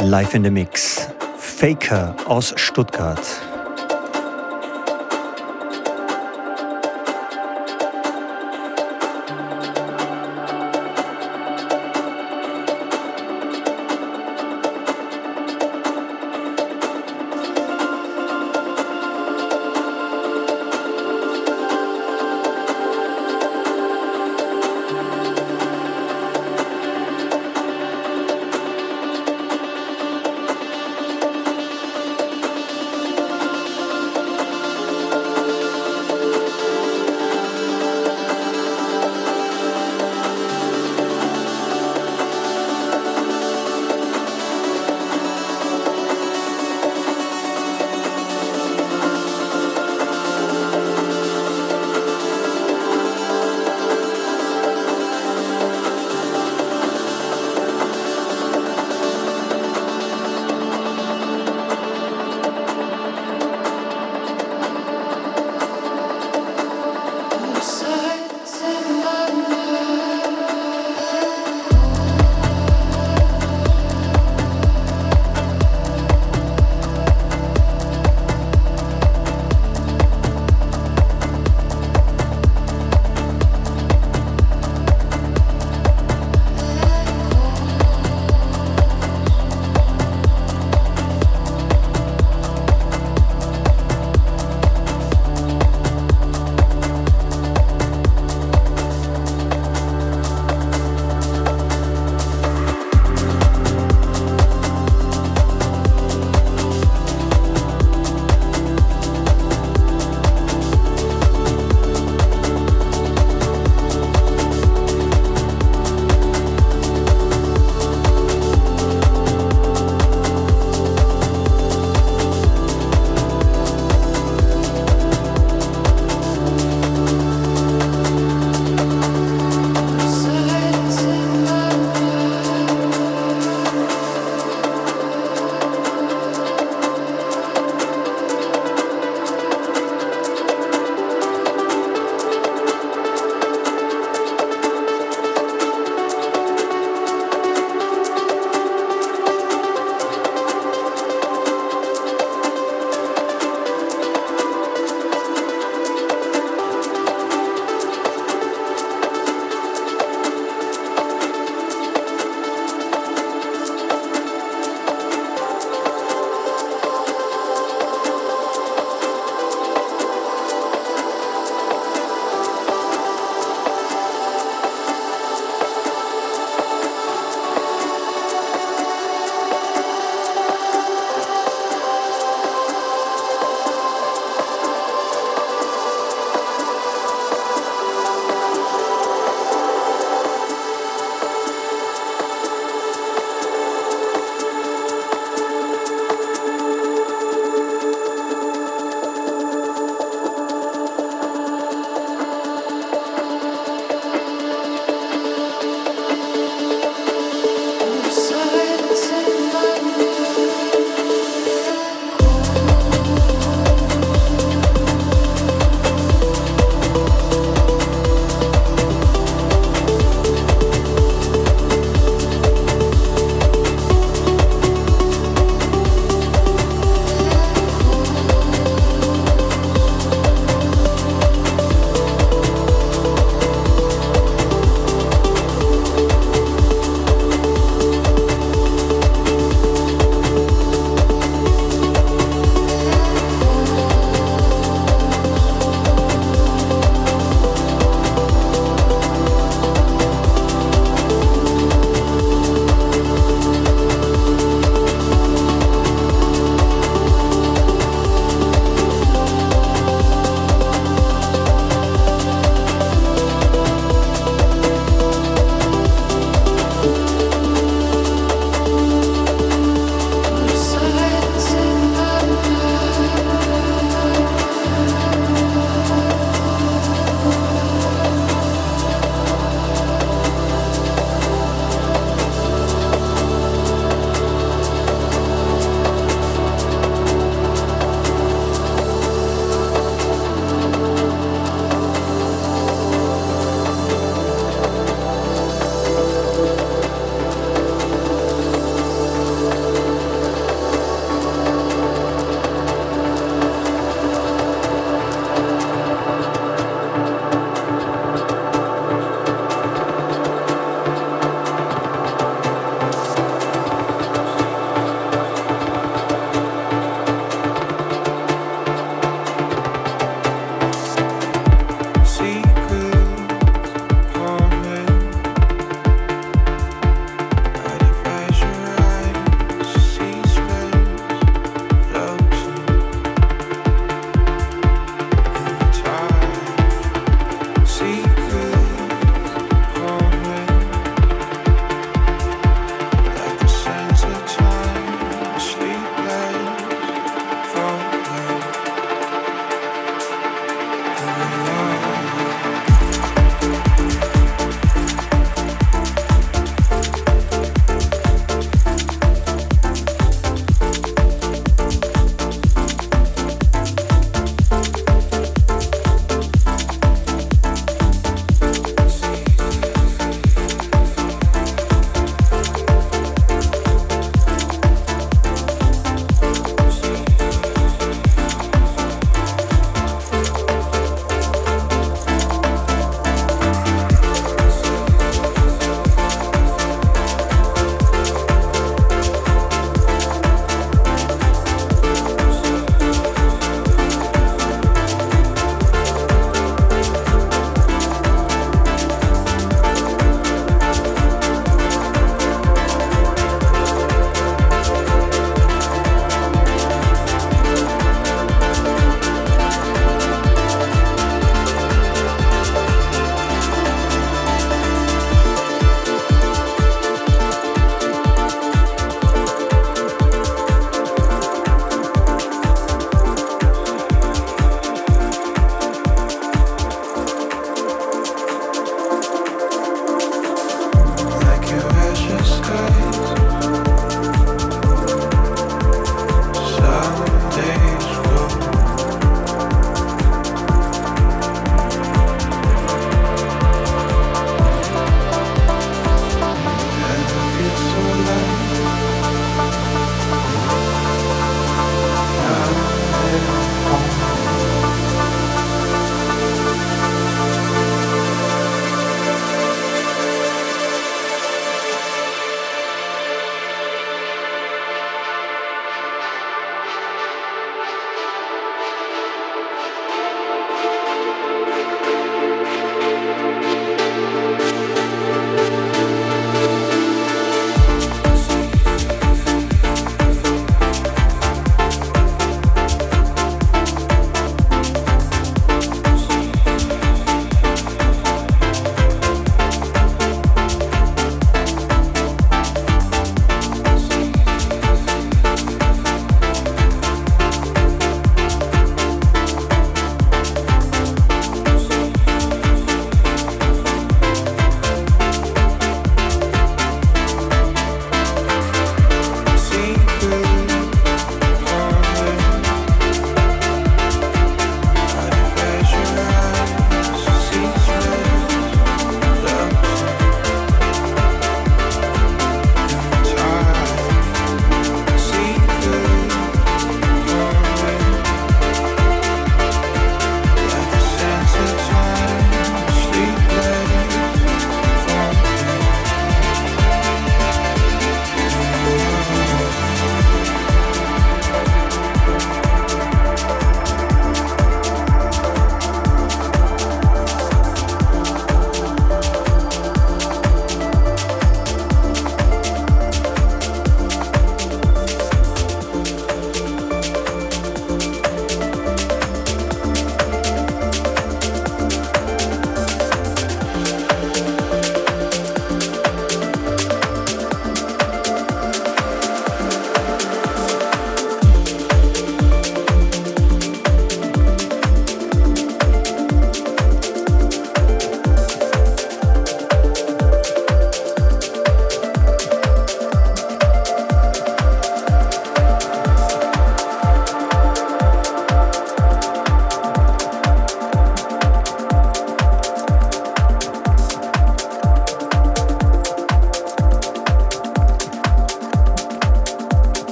Live in the Mix. Faker aus Stuttgart.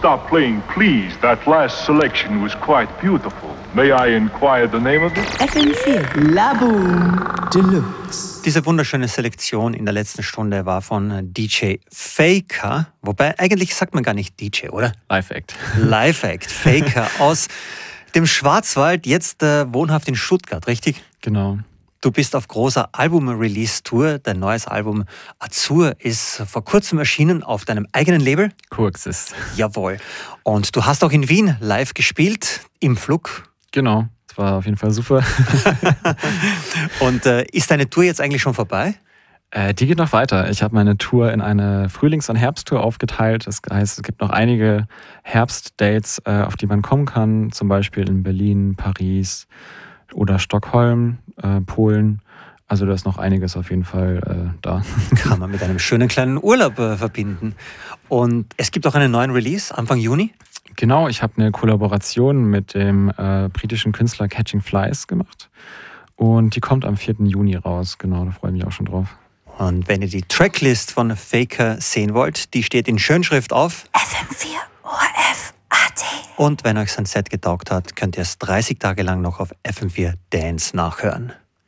Stop playing, please. That last selection was quite beautiful. May I inquire the name of it? FM4 Laboom Deluxe. Diese wunderschöne Selektion in der letzten Stunde war von DJ Faker. Wobei eigentlich sagt man gar nicht DJ, oder? Live Act. Live Act. Faker aus dem Schwarzwald, jetzt äh, wohnhaft in Stuttgart, richtig? Genau. Du bist auf großer Album-Release-Tour. Dein neues Album Azur ist vor kurzem erschienen auf deinem eigenen Label. Coexist. Jawohl. Und du hast auch in Wien live gespielt, im Flug. Genau, das war auf jeden Fall super. Und äh, ist deine Tour jetzt eigentlich schon vorbei? Äh, die geht noch weiter. Ich habe meine Tour in eine Frühlings- und Herbsttour aufgeteilt. Das heißt, es gibt noch einige Herbstdates, äh, auf die man kommen kann. Zum Beispiel in Berlin, Paris oder Stockholm äh, Polen. Also da ist noch einiges auf jeden Fall äh, da. Kann man mit einem schönen kleinen Urlaub äh, verbinden. Und es gibt auch einen neuen Release Anfang Juni. Genau, ich habe eine Kollaboration mit dem äh, britischen Künstler Catching Flies gemacht. Und die kommt am 4. Juni raus. Genau, da freue ich mich auch schon drauf. Und wenn ihr die Tracklist von Faker sehen wollt, die steht in Schönschrift auf FM4 ORF. Und wenn euch sein Set getaugt hat, könnt ihr es 30 Tage lang noch auf FM4 Dance nachhören.